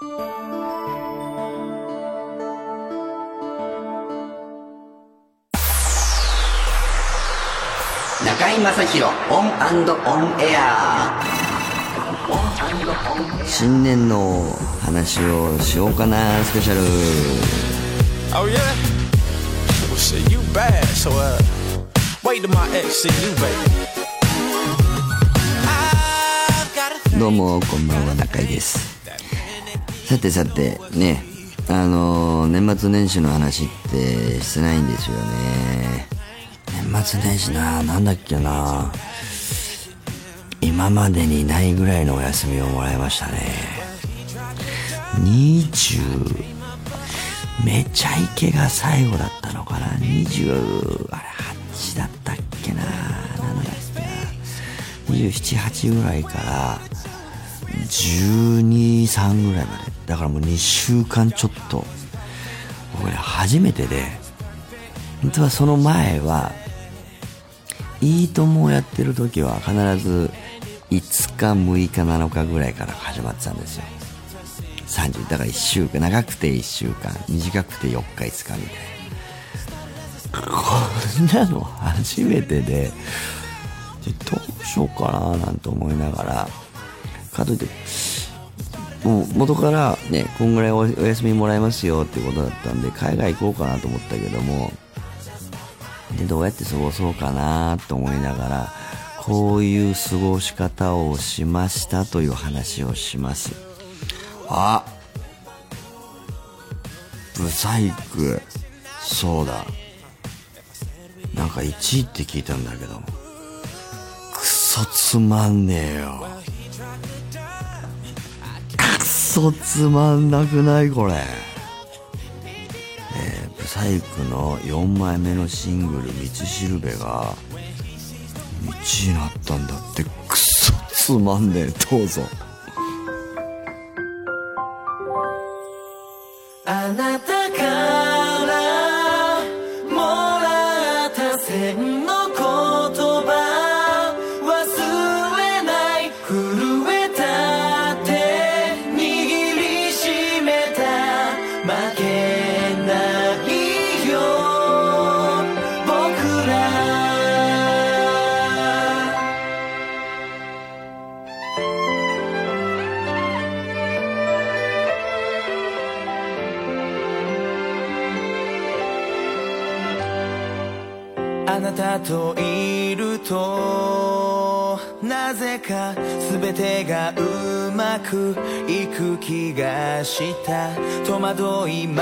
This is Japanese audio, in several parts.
中井正広オンオンエア新年の話をしようかなスペシャル Oh yeah? Well shit, you bad, so uh wait till my ex see you, baby. どうもこんばんは中井ですさてさてねあのー年末年始の話ってしてないんですよね。年末年始ななんだっけな。今までにないぐらいのお休みをもらいましたね。20めちゃイケが最後だったのかな。20あれ8だったっけな。何だっけな。278ぐらいから123ぐらいまで。だからもう2週間ちょっと僕ね初めてで本当はその前はいいともをやってる時は必ず5日6日7日ぐらいから始まってたんですよ。30だから1週間長くて1週間短くて4日5日みたいな。こんなの初めてでどうしようかななんて思いながらかといってもう元からねこんぐらいお休みもらえますよってことだったんで海外行こうかなと思ったけどもでどうやって過ごそうかなと思いながらこういう過ごし方をしましたという話をします。あブサイク。そうだ。なんか1位って聞いたんだけどもクソつまんねえよ。そつまんなくない？これ。えー、ブサイクの4枚目のシングル「道しるべ」が1位になったんだって。クソつまんねえ。どうぞ。あなたといるとなぜか全てがうまくいく気がした戸惑い迷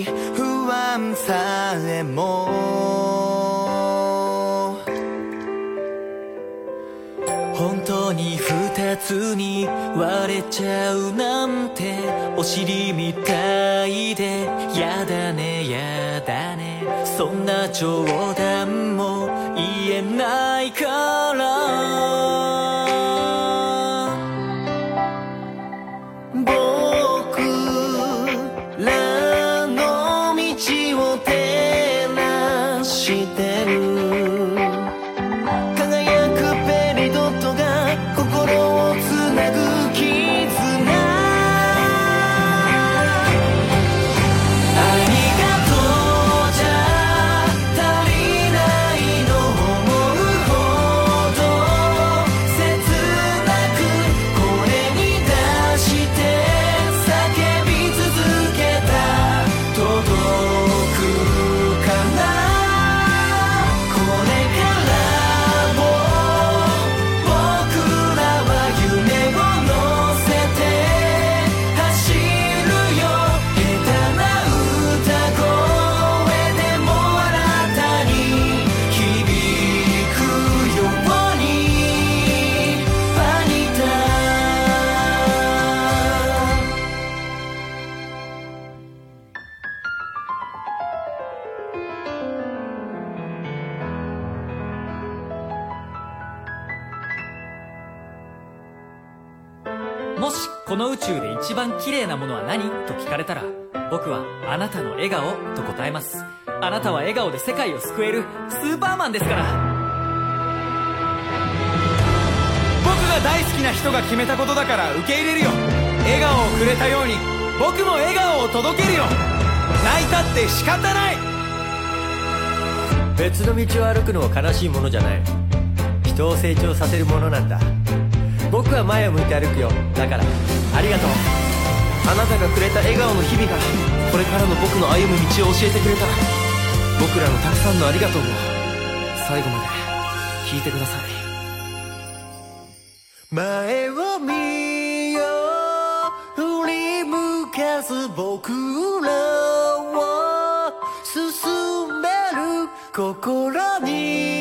い不安さえも。本当に二つに割れちゃうなんてお尻みたいでやだね。な冗談も言えないか綺麗なものは何？と聞かれたら僕はあなたの笑顔と答えますあなたは笑顔で世界を救えるスーパーマンですから僕が大好きな人が決めたことだから受け入れるよ笑顔をくれたように僕も笑顔を届けるよ泣いたって仕方ない別の道を歩くのは悲しいものじゃない人を成長させるものなんだ僕は前を向いて歩くよだからありがとうあなたがくれた笑顔の日々がこれからの僕の歩む道を教えてくれた僕らのたくさんのありがとうを最後まで聞いてください。前を見よう振り向かず僕らを進める心に。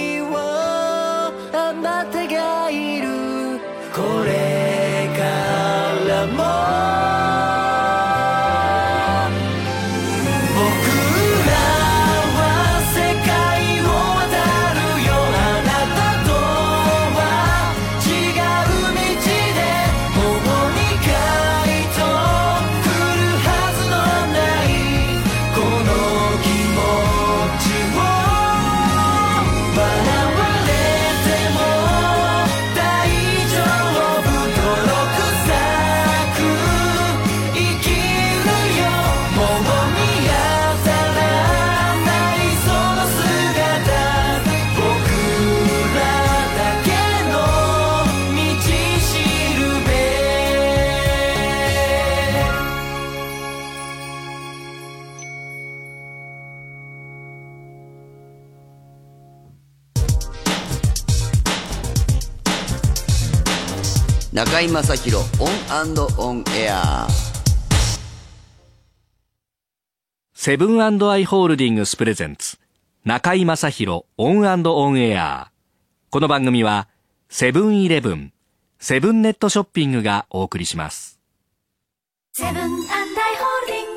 中居正広 ON & ON AIR。セブンアイ・ホールディングスプレゼンツ。中居正広 ON & ON AIR。この番組はセブンイレブンセブンネットショッピングがお送りします。セブンアイ・ホールディングス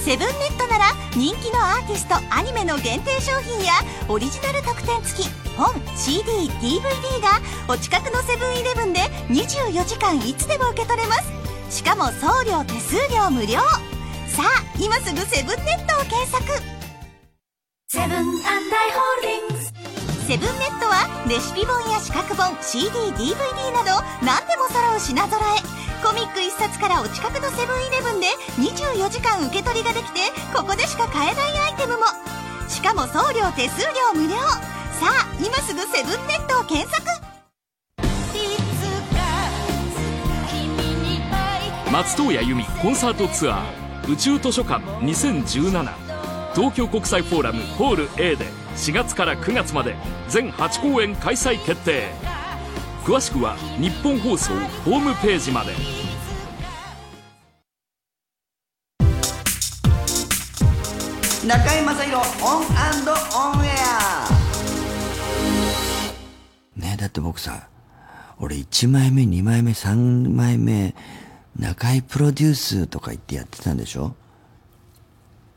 セブンネットなら人気のアーティストアニメの限定商品やオリジナル特典付き本 CDDVD がお近くのセブンイレブンで24時間いつでも受け取れます。しかも送料手数料無料。さあ今すぐセブンネットを検索。セブンアイ・ホールディングス。セブンネットはレシピ本や資格本 CDDVD など何でも揃う品揃えコミック一冊からお近くのセブンイレブンで24時間受け取りができてここでしか買えないアイテムも。しかも送料手数料無料。さあ今すぐセブンネットを検索。松任谷由実コンサートツアー宇宙図書館2017東京国際フォーラムホール A で4月から9月まで全8公演開催決定。詳しくは日本放送ホームページまで。中居正広 ON & ON AIR。ねだって僕さ俺1枚目2枚目3枚目中居プロデュースとか言ってやってたんでしょ？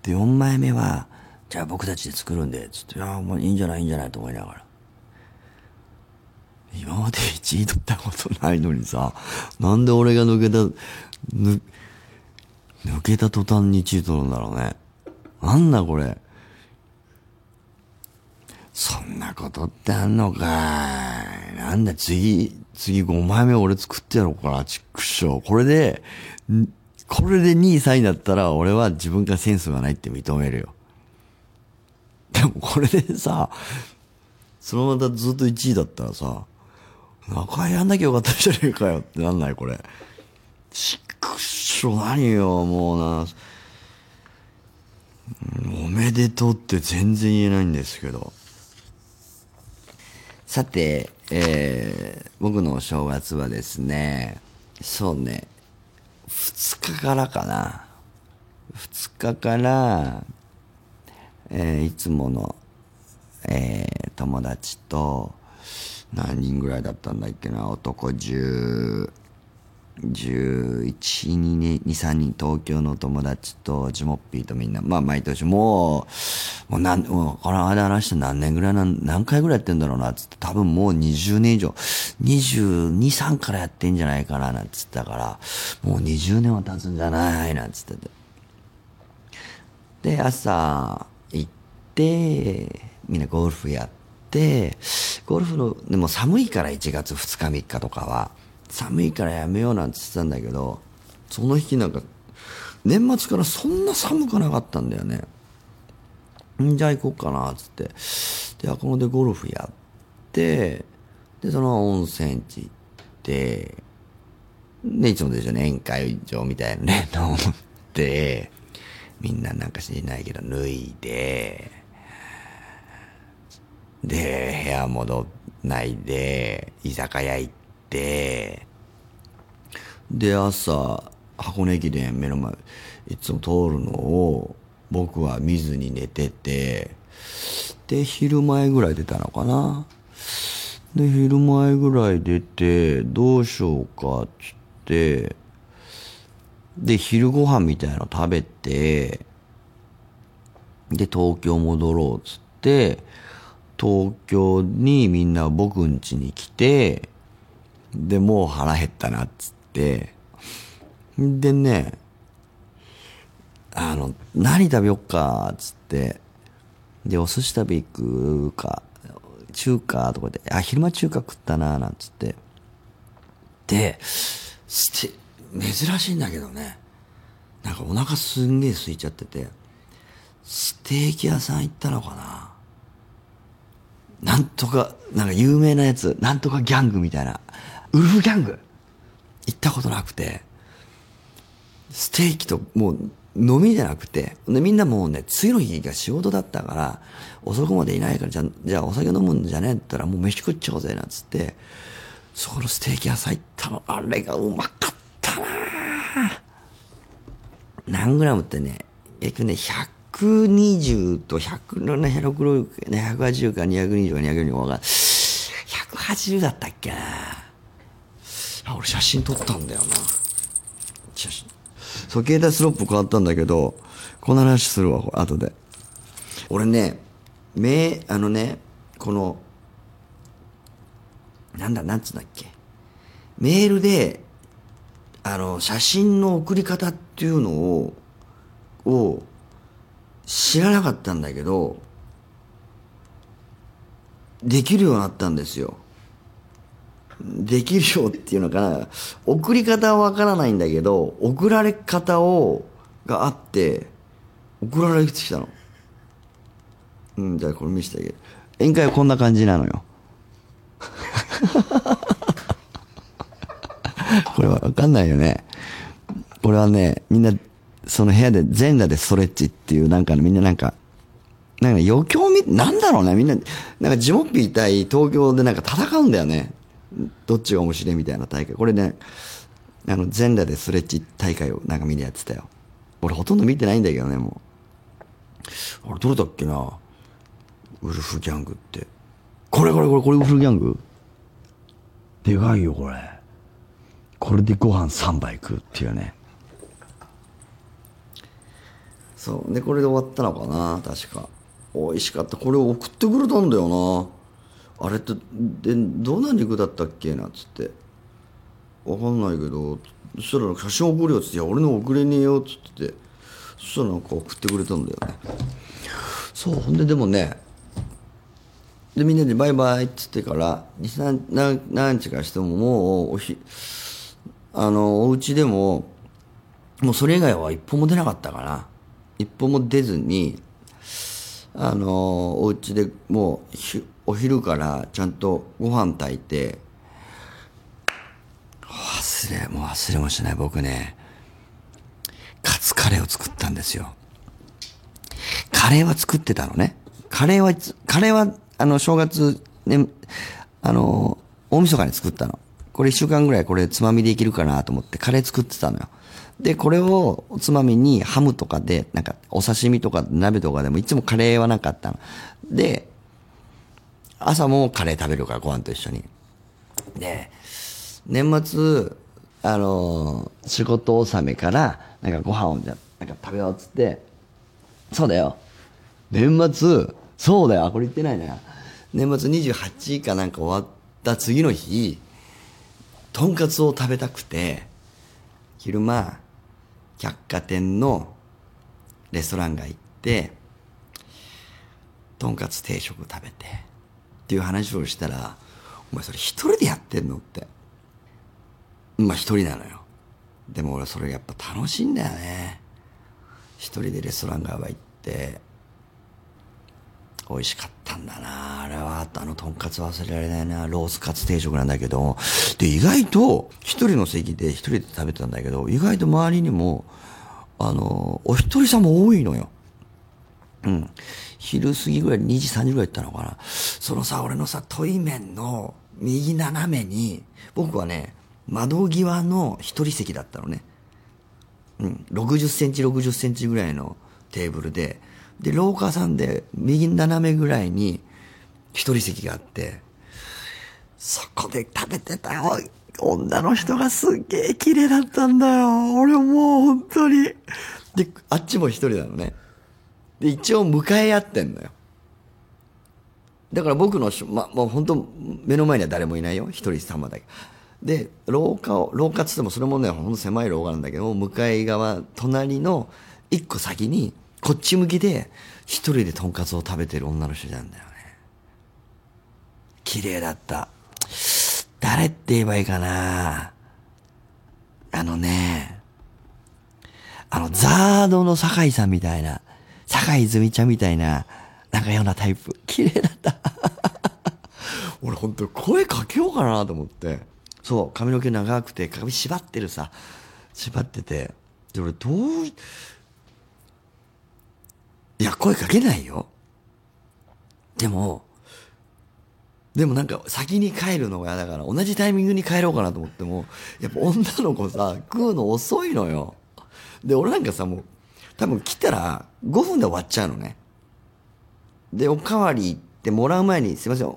で4枚目はじゃあ僕たちで作るんでつっていやもういいんじゃないいいんじゃないと思いながら今まで1位取ったことないのにさなんで俺が抜けたぬ抜けた途端に1位取るんだろうねなんだこれ。そんなことってあんのかい。なんだ、次、次5枚目俺作ってやろうかな、チックショー。これで、これで2位3位だったら俺は自分がセンスがないって認めるよ。でもこれでさ、そのままずっと1位だったらさ、中井やんなきゃよかったじゃねえかよってなんないこれ。チックショー何よ、もうな。おめでとうって全然言えないんですけど。さて、えー、僕のお正月はですね、そうね、2日からかな。2日から、えーいつもの、えー友達と、何人ぐらいだったんだっけな、男10、11、2、3人。東京の友達とジモッピーとみんな、まあ毎年。もう、もうなん、もうこの間話して何年ぐらいなん、何回ぐらいやってんだろうな、つって。多分もう20年以上、22、3からやってんじゃないかな、なんつったから、もう20年は経つんじゃない、なんつってて。で、朝行って、みんなゴルフやって、ゴルフの、でも寒いから1月2日3日とかは、寒いからやめようなんて言ってたんだけど、その日なんか、年末からそんな寒くなかったんだよね。んじゃあ行こうかな、つって。で、あここでゴルフやって、で、その温泉地行って、で、いつもでしょ、宴会場みたいなね、のって、みんななんか知らないけど脱いで、で、部屋戻ないで、居酒屋行って、で、朝、箱根駅伝目の前、いつも通るのを、僕は見ずに寝てて、で、昼前ぐらい出たのかな。で、昼前ぐらい出て、どうしようか、つって、で、昼ご飯みたいなの食べて、で、東京戻ろう、つって、東京にみんな僕ん家に来て、で、もう腹減ったな、っつって、でね、あの、何食べよっかっ、つって、で、お寿司食べ行くか、中華とかで、あ、昼間中華食ったな、なんつって。で、ステ、珍しいんだけどね、なんかお腹すんげえ空いちゃってて、ステーキ屋さん行ったのかな。なんとか、なんか有名なやつ、なんとかギャングみたいな。ウルフギャング。行ったことなくて、ステーキともう飲みじゃなくて、でみんなもうね、次の日が仕事だったから、遅くまでいないから、じゃ、じゃあお酒飲むんじゃねえったら、もう飯食っちゃおうぜ、なんつって、そこのステーキ屋さん行ったの、あれがうまかったな何グラムってね、えっとね、120と100のね、160ね、180か220か240かわかんない。180だったっけなあ、俺写真撮ったんだよな。写真。そう、携帯スロップ変わったんだけど、この話するわ、後で。俺ね、目、あのね、この、なんだ、なんつうんだっけ。メールで、あの、写真の送り方っていうのを、を、知らなかったんだけど、できるようになったんですよ。できるよっていうのかな。送り方はわからないんだけど、送られ方を、があって、送られてきたの。うん、じゃあこれ見せてあげる。宴会はこんな感じなのよ。これはわかんないよね。これはね、みんな、その部屋で全裸でストレッチっていう、なんか、みんななんか、なんか余興み、なんだろうね、みんな、なんかジモッピー対東京でなんか戦うんだよね。どっちが面白いみたいな大会。これね、あの、全裸でストレッチ大会をなんかみんなやってたよ。俺ほとんど見てないんだけどね、もう。あれ、どれだっけなウルフギャングって。これこれこれ、これウルフギャング？でかいよ、これ。これでご飯3杯食うっていうね。そう。で、これで終わったのかな確か。美味しかった。これを送ってくれたんだよな。あれって、で、どんな肉だったっけなっつって。わかんないけど、そしたら写真送るよっつって、いや、俺の送れねえよっつってて。そしたらなんか送ってくれたんだよね。そう。ほんで、でもね、で、みんなでバイバイっつってから、何何日かしてももう、おひ、あの、お家でも、もうそれ以外は一歩も出なかったかな。一歩も出ずに、あの、お家でもう、お昼からちゃんとご飯炊いて、忘れ、もう忘れもしない僕ね、カツカレーを作ったんですよ。カレーは作ってたのね。カレーは、カレーは、あの、正月、ね、あの、大晦日に作ったの。これ一週間ぐらいこれつまみでいけるかなと思ってカレー作ってたのよ。で、これをおつまみにハムとかで、なんかお刺身とか鍋とかでもいつもカレーはなかったの。で、朝もカレー食べるからご飯と一緒に。で、年末、あの仕事納めから、なんかご飯をじゃ、なんか食べようっつって、そうだよ。年末、そうだよ。あ、これ言ってないな。年末28かなんか終わった次の日、とんかつを食べたくて、昼間、百貨店のレストラン街行って、とんかつ定食食べて、っていう話をしたら、お前それ一人でやってんのって。まあ一人なのよ。でも俺それやっぱ楽しいんだよね一人でレストラン側行って美味しかったんだなあれはあのとんかつ忘れられないなロースカツ定食なんだけどで意外と一人の席で一人で食べてたんだけど意外と周りにもあのお一人さんも多いのようん。昼過ぎぐらい、2時、3時ぐらい行ったのかな。そのさ、俺のさ、トイ面の右斜めに、僕はね、窓際の一人席だったのね。うん。60センチ、60センチぐらいのテーブルで、で、廊下さんで、右斜めぐらいに、一人席があって、そこで食べてたよ女の人がすっげえ綺麗だったんだよ。俺もう本当に。で、あっちも一人なのね。で、一応迎え合ってんのよ。だから僕の、ま、もう本当目の前には誰もいないよ。一人様だけ。で、廊下を、廊下っつってもそれもね、ほんと狭い廊下なんだけど、向かい側、隣の一個先に、こっち向きで、一人でとんかつを食べてる女の人なんだよね。綺麗だった。誰って言えばいいかなあのね、あの、ザードの酒井さんみたいな、酒井泉ちゃんみたいな、なんかようなタイプ。綺麗だった。俺本当声かけようかなと思って。そう、髪の毛長くて、髪縛ってるさ。縛ってて。で、俺どう、いや、声かけないよ。でも、でもなんか先に帰るのが嫌だから、同じタイミングに帰ろうかなと思っても、やっぱ女の子さ、食うの遅いのよ。で、俺なんかさ、もう、多分来たら5分で終わっちゃうのね。で、おかわり行ってもらう前に、すいません、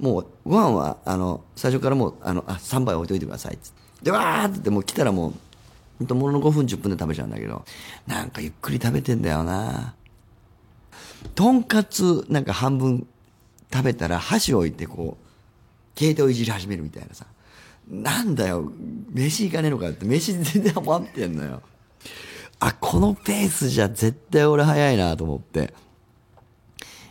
もうご飯は、あの、最初からもう、あの、あ、3杯置いといてくださいっつって。で、わーって言ってもう来たらもう、ほんとものの5分10分で食べちゃうんだけど、なんかゆっくり食べてんだよなとんかつ、なんか半分食べたら箸置いてこう、携帯をいじり始めるみたいなさ。なんだよ、飯行かねえのかって、飯全然余ってんのよ。あ、このペースじゃ絶対俺早いなと思って。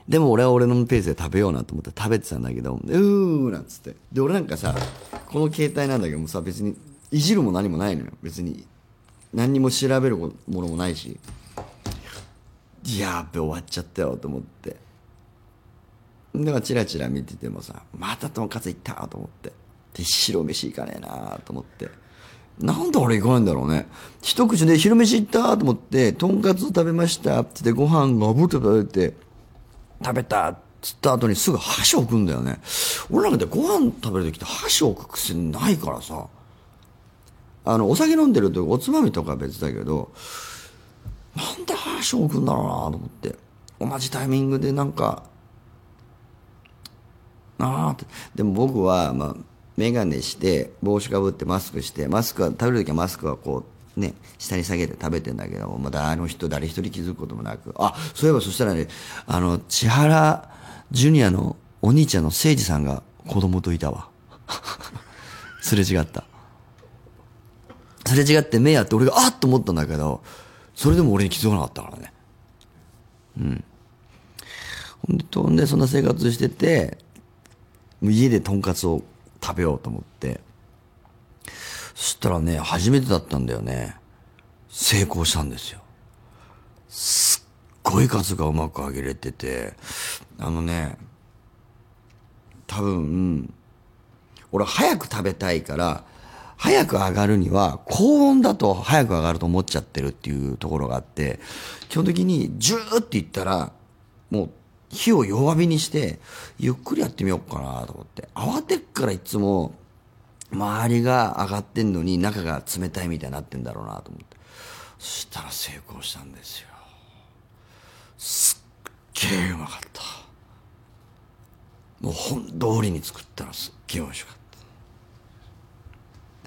でも俺は俺のペースで食べようなと思って食べてたんだけど、うーなんつって。で、俺なんかさ、この携帯なんだけどもさ、別に、いじるも何もないのよ。別に、何にも調べるものもないし。やっべ、終わっちゃったよと思って。だからチラチラ見ててもさ、またとんかつ行ったと思って。で、白飯行かねえなと思って。なんで俺行かないんだろうね。一口で昼飯行ったと思って、とんかつ食べましたって言ってご飯がぶって食べて、食べたっつった後にすぐ箸置くんだよね。俺なんかでご飯食べる時って箸置く癖ないからさ。あの、お酒飲んでるとおつまみとか別だけど、なんで箸置くんだろうなと思って。同じタイミングでなんか、ああって。でも僕は、まあ、メガネして、帽子かぶってマスクして、マスクは、食べるときはマスクはこう、ね、下に下げて食べてんだけども、まだあの人誰一人気づくこともなく、あ、そういえばそしたらね、あの、千原ジュニアのお兄ちゃんの誠司さんが子供といたわ。すれ違った。すれ違って目やって俺があっと思ったんだけど、それでも俺に気づかなかったからね。うん。ほんで、んでそんな生活してて、もう家でとんかつを食べようと思って。そしたらね、初めてだったんだよね。成功したんですよ。すっごいカツがうまく揚げれてて、あのね、多分、俺早く食べたいから、早く上がるには、高温だと早く上がると思っちゃってるっていうところがあって、基本的にジューっていったら、もう火を弱火にして、ゆっくりやってみようかなと思って。慌てっからいつも、周りが上がってんのに中が冷たいみたいになってんだろうなと思って。そしたら成功したんですよ。すっげえうまかった。もう本通りに作ったらすっげえ美味しかった。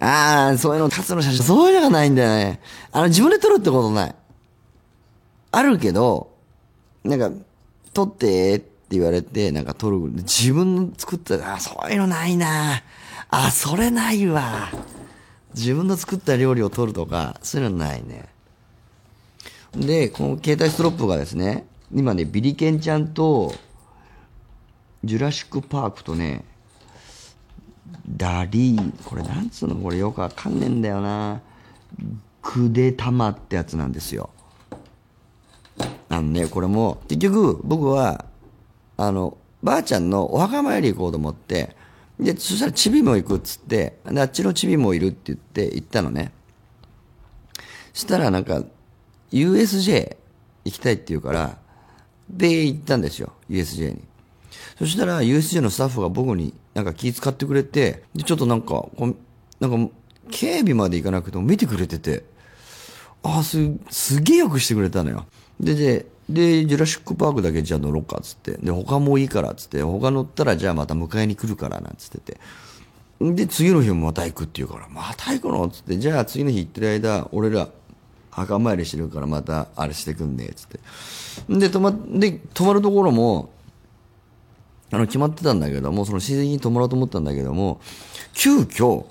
ああ、そういうの、カツの写真、そういうのがないんだよね。あの、自分で撮るってことない。あるけど、なんか、撮ってって言われて、なんか撮る。自分の作った、あーそういうのないな。あ、それないわ。自分の作った料理を撮るとか、そういうのないね。で、この携帯ストロップがですね、今ね、ビリケンちゃんと、ジュラシックパークとね、ダリー、これなんつうのこれよくわかんねえんだよな。ぐで玉ってやつなんですよ。あのね、これも、結局僕は、あの、ばあちゃんのお墓参り行こうと思って、で、そしたらチビも行くっつって、で、あっちのチビもいるって言って行ったのね。したらなんか、USJ 行きたいって言うから、で、行ったんですよ、USJ に。そしたら、USJ のスタッフが僕になんか気遣ってくれて、で、ちょっとなんか、こなんか、警備まで行かなくても見てくれてて、あ、す、すげえよくしてくれたのよ。で、で、で、ジュラシックパークだけじゃあ乗ろうかっつって。で、他もいいからっつって、他乗ったらじゃあまた迎えに来るからなんつってて。で、次の日もまた行くって言うから、また行くのっつって、じゃあ次の日行ってる間、俺ら、墓参りしてるからまたあれしてくんねっつって。で、泊ま、で、泊まるところも、あの、決まってたんだけども、その自然に泊まろうと思ったんだけども、急遽、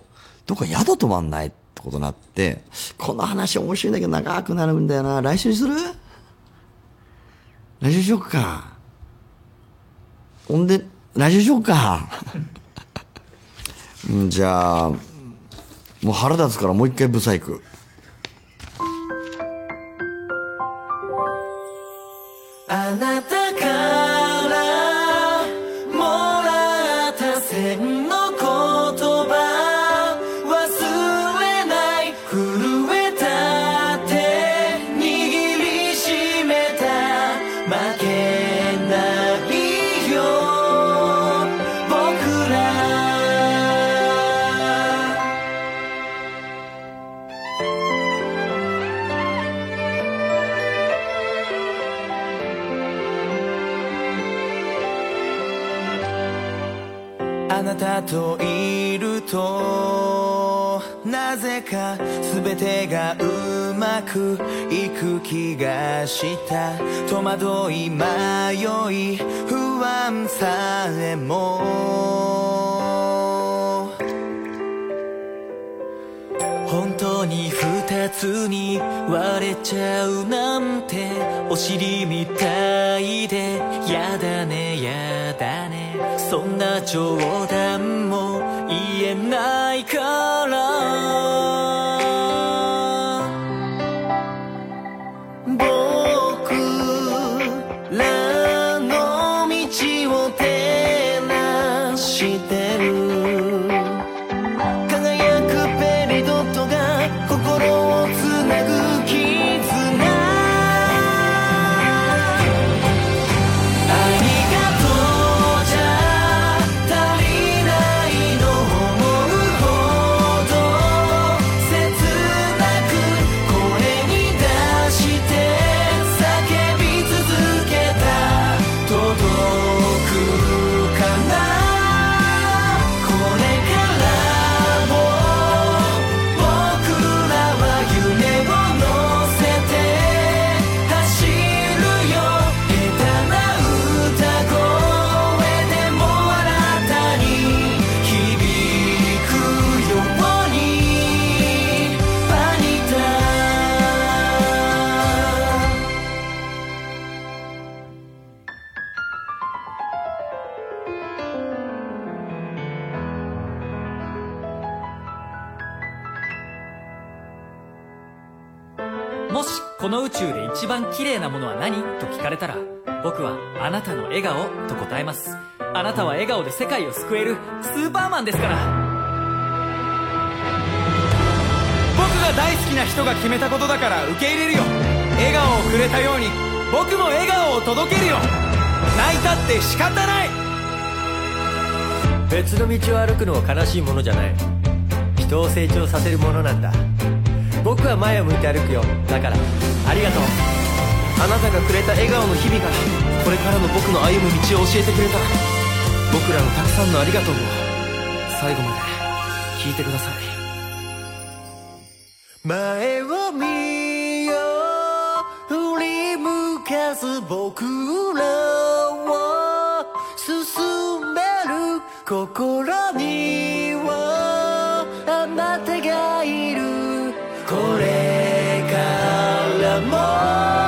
どっか宿泊まんないってことになって、この話面白いんだけど長くなるんだよな。来週にする？来週しよっか。ほんで、来週しよっか。んじゃあ、もう腹立つからもう一回ブサイク。あなたかといるとなぜか全てがうまくいく気がした戸惑い迷い不安さえも。本当に二つに割れちゃうなんてお尻みたいでやだねやだね。そんな冗談も言えないから。で世界を救えるスーパーマンですから。僕が大好きな人が決めたことだから受け入れるよ。笑顔をくれたように僕も笑顔を届けるよ。泣いたって仕方ない。別の道を歩くのは悲しいものじゃない。人を成長させるものなんだ。僕は前を向いて歩くよ。だからありがとう。あなたがくれた笑顔の日々がこれからの僕の歩む道を教えてくれた。僕らのたくさんのありがとうを最後まで聞いてください。前を見よう振り向かす僕らを進める心にはあなたがいる。これからも。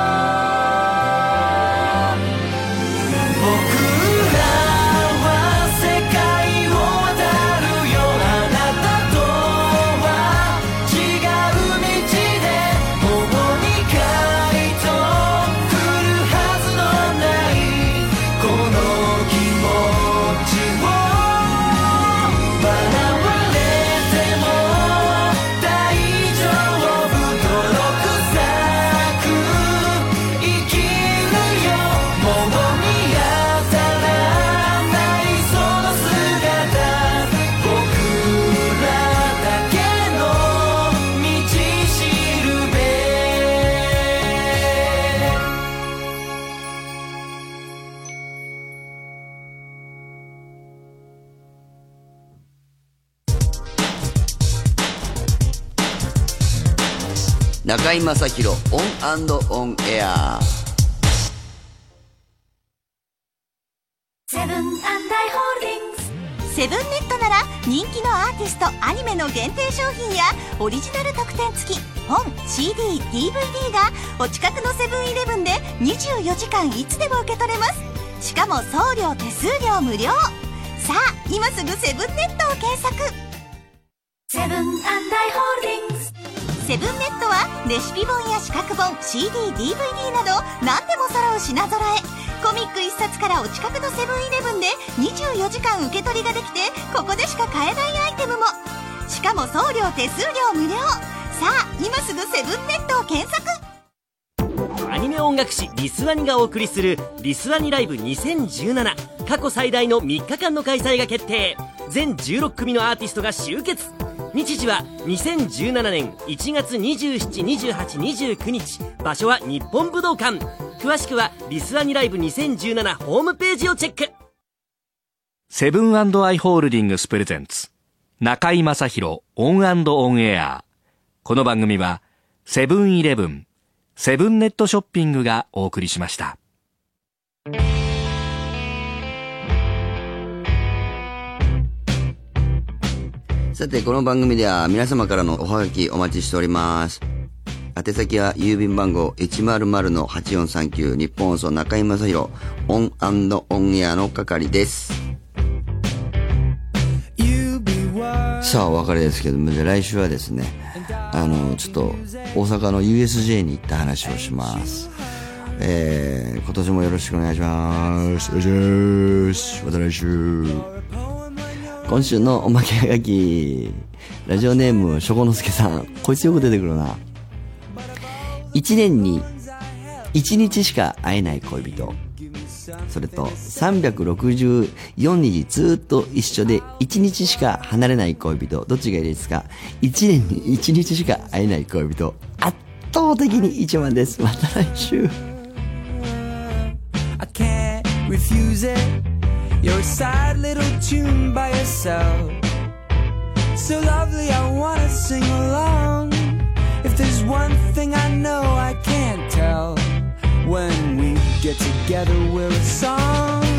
中居正広 ON & ON AIRセブンアイ・ホールディングスセブンネットなら人気のアーティストアニメの限定商品やオリジナル特典付き本 CDDVD がお近くのセブンイレブンで24時間いつでも受け取れます。しかも送料手数料無料。さあ今すぐセブンネットを検索。セブンアイ・ホールディングスセブンネットはレシピ本や資格本 CDDVD など何でも揃う品揃え。コミック1冊からお近くのセブンイレブンで24時間受け取りができてここでしか買えないアイテムも。しかも送料手数料無料。さあ今すぐセブンネットを検索。アニメ音楽誌リスワニがお送りするリスワニライブ2017過去最大の3日間の開催が決定。全16組のアーティストが集結。日時は2017年1月272829日。場所は日本武道館。詳しくはリスアニライブ2017ホームページをチェック。セブンアイ・ホールディングスプレゼンツ。中居正広 ON & ON AIR。この番組はセブンイレブンセブンネットショッピングがお送りしました。さて、この番組では皆様からのおはがきお待ちしております。宛先は郵便番号100-8439ニッポン放送中居正広 ON & ON AIR の係です。さあ、お別れですけども、じゃあ来週はですね、あの、ちょっと大阪の USJ に行った話をします。えー、今年もよろしくお願いします。お願いします。また来週。今週のおまけはがき、ラジオネーム、しょこのすけさん。こいつよく出てくるな。一年に一日しか会えない恋人。それと、364日ずっと一緒で一日しか離れない恋人。どっちがいいですか？一年に一日しか会えない恋人。圧倒的に一番です。また来週。I can't refuse it. You're a sad little tune by yourself. So lovely, I wanna sing along. If there's one thing I know I can't tell, when we get together, we're a song.